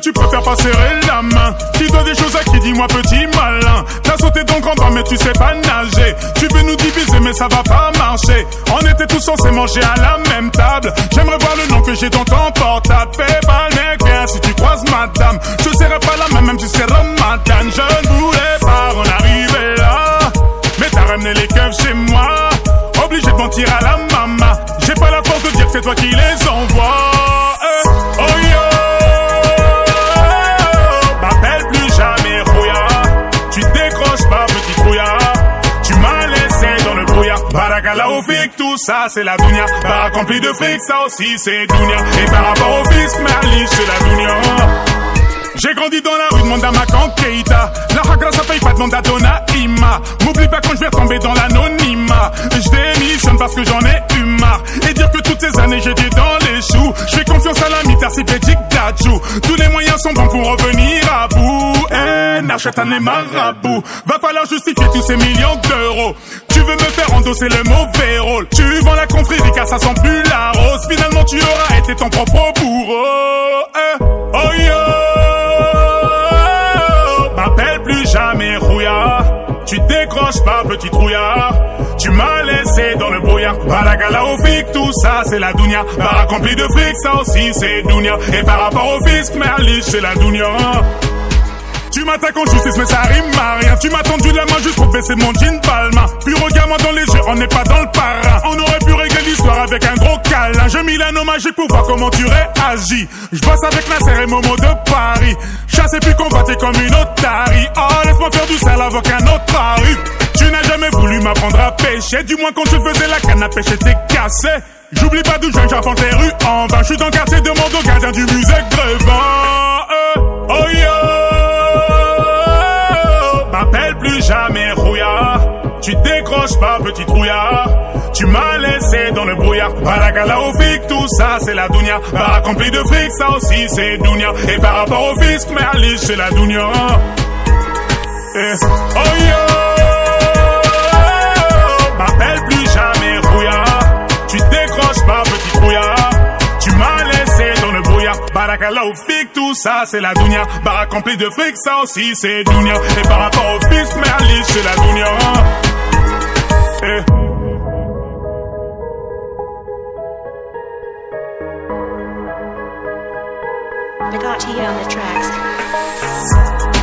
tu préfères pas serrer la main. Qui doit des choses à qui dis-moi petit malin. T'as sauté dans grand bain mais tu sais pas nager. Tu veux nous diviser mais ça va pas marcher. On était tous censés manger à la même table. J'aimerais voir le nom que j'ai dans ton portable. Fais pas le si tu croises madame. Je serai pas la même même si c'est Ramadan. Je ne voulais pas en arriver là. Mais t'as ramené les keufs chez moi. Obligé de mentir à la maman. J'ai pas la force de dire que c'est toi qui les envoie Barakala au fic, tout ça c'est la dounia Barak rempli de fric, ça aussi c'est dounia Et par rapport au fisc, Merlich c'est la dounia j'ai grandi dans la rue, demande à ma Keita. La hagra ça paye pas, demande à Donna Ima. M'oublie pas quand je vais tomber dans l'anonymat. Je démissionne parce que j'en ai eu marre. Et dire que toutes ces années j'étais dans les choux. Je fais confiance à la mitarcipédique d'Adjou. Tous les moyens sont bons pour revenir à bout. Eh, n'achète les marabouts. Va falloir justifier tous ces millions d'euros. Tu veux me faire endosser le mauvais rôle. Tu vends la confrérie car ça sent plus la rose. Finalement tu auras été ton propre bourreau. Eh, oh yo. M'appelle plus jamais rouillard Tu décroches pas petit trouillard. Tu m'as laissé dans le brouillard. Balagala au fic, tout ça c'est la dounia. Barak rempli de fric, ça aussi c'est dounia. Et par rapport au fisc, merliche c'est la dounia. Tu m'attaques en justice mais ça rime à rien. Tu m'as tendu la main juste pour baisser mon jean palma dans les yeux, on n'est pas dans le parrain. On aurait pu régler l'histoire avec un gros câlin. J'ai mis l'anneau magique pour voir comment tu réagis. Je bosse avec Nasser et Momo de Paris. Chasse puis combattre comme une otarie. Oh laisse-moi faire du sale avant qu'un Tu n'as jamais voulu m'apprendre à pêcher. Du moins quand tu faisais la canne à pêcher t'es cassé. J'oublie pas d'où je viens, j'apprends les rues en vain. Je suis dans le quartier de mon gardien du musée Grévin jamais rouillard Tu décroches pas petit trouillard Tu m'as laissé dans le brouillard. Balagala au fic, tout ça c'est la dounia. Barak rempli de fric, ça aussi c'est dounia. Et par rapport au fisc, Merlich c'est la dounia. Oh Barakala au fic, tout ça c'est la dounia Barak rempli de fric, ça aussi c'est dounia Et par rapport au fisc, Merlich c'est la dounia Eh. On the tracks.